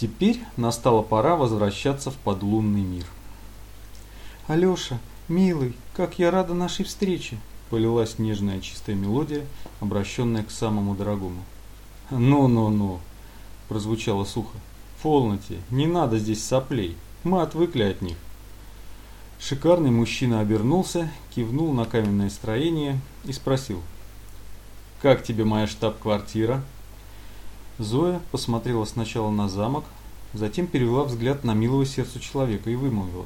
Теперь настала пора возвращаться в подлунный мир. «Алеша, милый, как я рада нашей встрече!» Полилась нежная чистая мелодия, обращенная к самому дорогому. «Ну-ну-ну!» – прозвучало сухо. «Полноте, не надо здесь соплей, мы отвыкли от них». Шикарный мужчина обернулся, кивнул на каменное строение и спросил. «Как тебе моя штаб-квартира?» Зоя посмотрела сначала на замок, затем перевела взгляд на милого сердцу человека и вымолвила.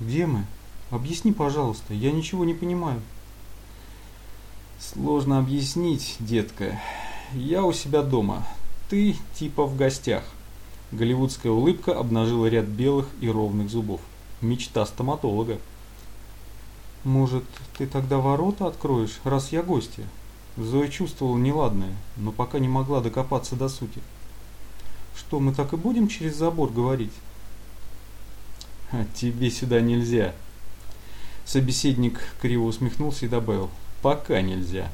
«Где мы? Объясни, пожалуйста, я ничего не понимаю». «Сложно объяснить, детка. Я у себя дома. Ты типа в гостях». Голливудская улыбка обнажила ряд белых и ровных зубов. Мечта стоматолога. «Может, ты тогда ворота откроешь, раз я гостья?» Зоя чувствовала неладное, но пока не могла докопаться до сути. «Что, мы так и будем через забор говорить?» «А «Тебе сюда нельзя». Собеседник криво усмехнулся и добавил. «Пока нельзя».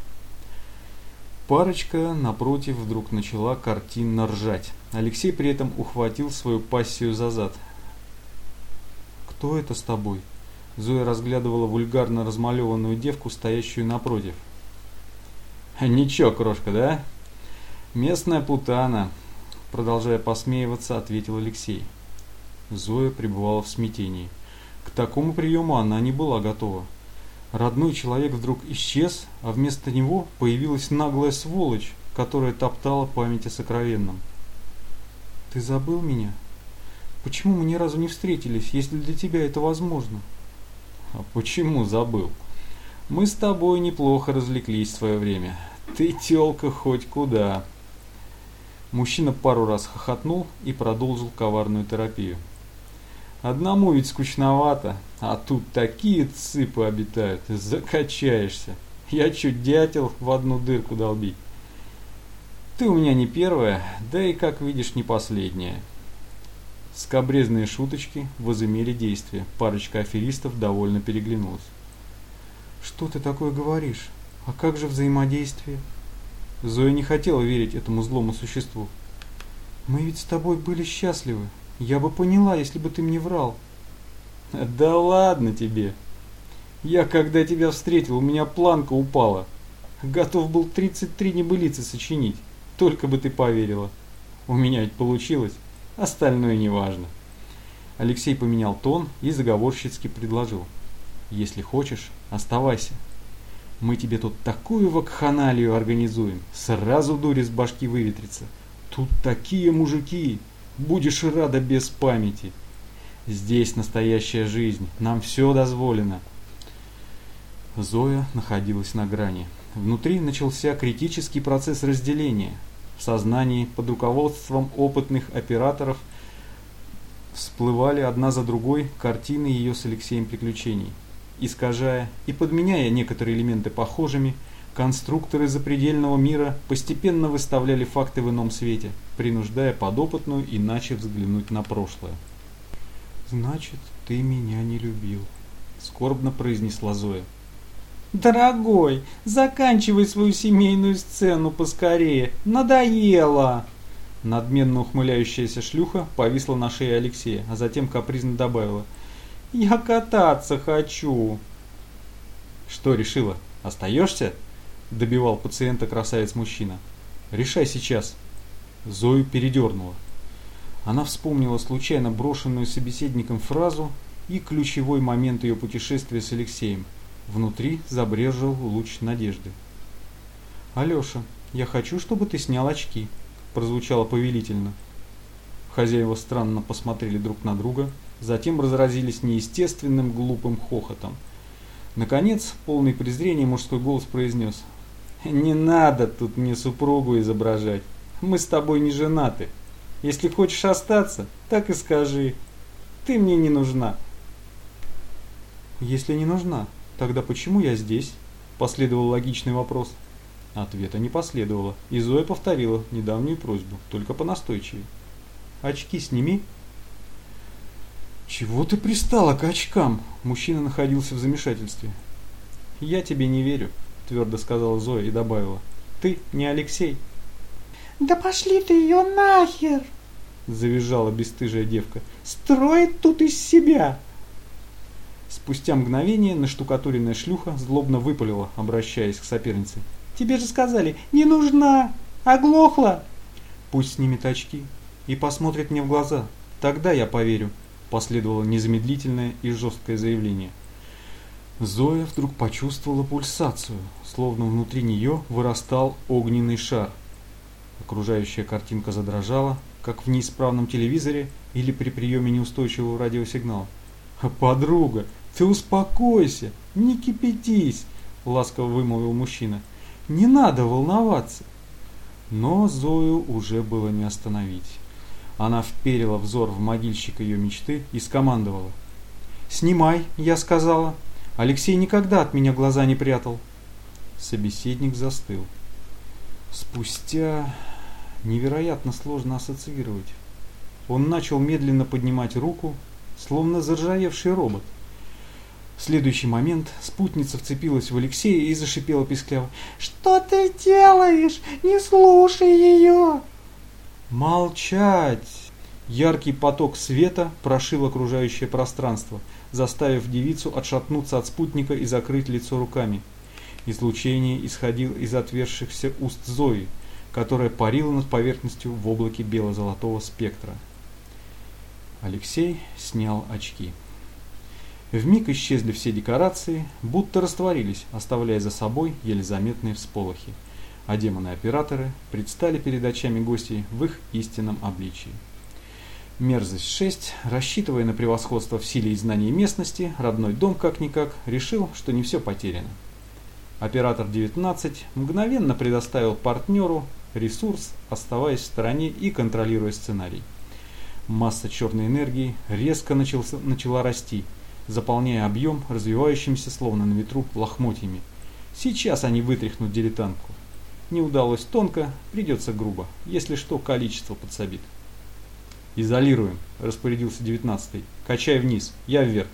Парочка, напротив, вдруг начала картинно ржать. Алексей при этом ухватил свою пассию за зад. «Кто это с тобой?» Зоя разглядывала вульгарно размалеванную девку, стоящую напротив. «Ничего, крошка, да?» «Местная путана», — продолжая посмеиваться, ответил Алексей. Зоя пребывала в смятении. К такому приему она не была готова. Родной человек вдруг исчез, а вместо него появилась наглая сволочь, которая топтала память о сокровенном. «Ты забыл меня?» Почему мы ни разу не встретились, если для тебя это возможно? А почему забыл? Мы с тобой неплохо развлеклись в свое время. Ты, тёлка, хоть куда. Мужчина пару раз хохотнул и продолжил коварную терапию. Одному ведь скучновато, а тут такие цыпы обитают, закачаешься. Я чуть дятел в одну дырку долбить. Ты у меня не первая, да и, как видишь, не последняя. Скобрезные шуточки возымели действие. Парочка аферистов довольно переглянулась. «Что ты такое говоришь? А как же взаимодействие?» Зоя не хотела верить этому злому существу. «Мы ведь с тобой были счастливы. Я бы поняла, если бы ты мне врал». «Да ладно тебе. Я, когда тебя встретил, у меня планка упала. Готов был 33 небылицы сочинить. Только бы ты поверила. У меня ведь получилось». Остальное неважно. Алексей поменял тон и заговорщицки предложил. Если хочешь, оставайся. Мы тебе тут такую вакханалию организуем, сразу дурь из башки выветрится. Тут такие мужики, будешь рада без памяти. Здесь настоящая жизнь, нам все дозволено. Зоя находилась на грани. Внутри начался критический процесс разделения – в сознании под руководством опытных операторов всплывали одна за другой картины ее с Алексеем приключений. Искажая и подменяя некоторые элементы похожими, конструкторы запредельного мира постепенно выставляли факты в ином свете, принуждая подопытную иначе взглянуть на прошлое. «Значит, ты меня не любил», — скорбно произнесла Зоя. «Дорогой, заканчивай свою семейную сцену поскорее, надоело!» Надменно ухмыляющаяся шлюха повисла на шее Алексея, а затем капризно добавила. «Я кататься хочу!» «Что решила? Остаешься?» Добивал пациента красавец-мужчина. «Решай сейчас!» Зою передернула. Она вспомнила случайно брошенную собеседником фразу и ключевой момент ее путешествия с Алексеем – Внутри забрежил луч надежды. «Алеша, я хочу, чтобы ты снял очки», – прозвучало повелительно. Хозяева странно посмотрели друг на друга, затем разразились неестественным глупым хохотом. Наконец, полный презрения мужской голос произнес. «Не надо тут мне супругу изображать. Мы с тобой не женаты. Если хочешь остаться, так и скажи. Ты мне не нужна». «Если не нужна, Тогда почему я здесь? Последовал логичный вопрос. Ответа не последовало, и Зоя повторила недавнюю просьбу, только понастойчивее. «Очки сними». «Чего ты пристала к очкам?» Мужчина находился в замешательстве. «Я тебе не верю», – твердо сказала Зоя и добавила. «Ты не Алексей». «Да пошли ты ее нахер!» – завизжала бесстыжая девка. «Строит тут из себя!» Спустя мгновение наштукатуренная шлюха злобно выпалила, обращаясь к сопернице. «Тебе же сказали, не нужна! Оглохла!» «Пусть снимет очки и посмотрит мне в глаза, тогда я поверю», – последовало незамедлительное и жесткое заявление. Зоя вдруг почувствовала пульсацию, словно внутри нее вырастал огненный шар. Окружающая картинка задрожала, как в неисправном телевизоре или при приеме неустойчивого радиосигнала. «Подруга, ты успокойся, не кипятись!» – ласково вымолвил мужчина. «Не надо волноваться!» Но Зою уже было не остановить. Она вперила взор в могильщика ее мечты и скомандовала. «Снимай!» – я сказала. Алексей никогда от меня глаза не прятал. Собеседник застыл. Спустя невероятно сложно ассоциировать. Он начал медленно поднимать руку, словно заржавевший робот. В следующий момент спутница вцепилась в Алексея и зашипела пискляво. «Что ты делаешь? Не слушай ее!» «Молчать!» Яркий поток света прошил окружающее пространство, заставив девицу отшатнуться от спутника и закрыть лицо руками. Излучение исходило из отвершихся уст Зои, которая парила над поверхностью в облаке бело-золотого спектра. Алексей снял очки. Вмиг исчезли все декорации, будто растворились, оставляя за собой еле заметные всполохи, а демоны-операторы предстали перед очами гостей в их истинном обличии. Мерзость 6, рассчитывая на превосходство в силе и знании местности, родной дом как-никак решил, что не все потеряно. Оператор 19 мгновенно предоставил партнеру ресурс, оставаясь в стороне и контролируя сценарий. Масса черной энергии резко начался, начала расти, заполняя объем развивающимся словно на ветру лохмотьями. Сейчас они вытряхнут дилетантку. Не удалось тонко, придется грубо, если что, количество подсобит. «Изолируем», – распорядился девятнадцатый. «Качай вниз, я вверх».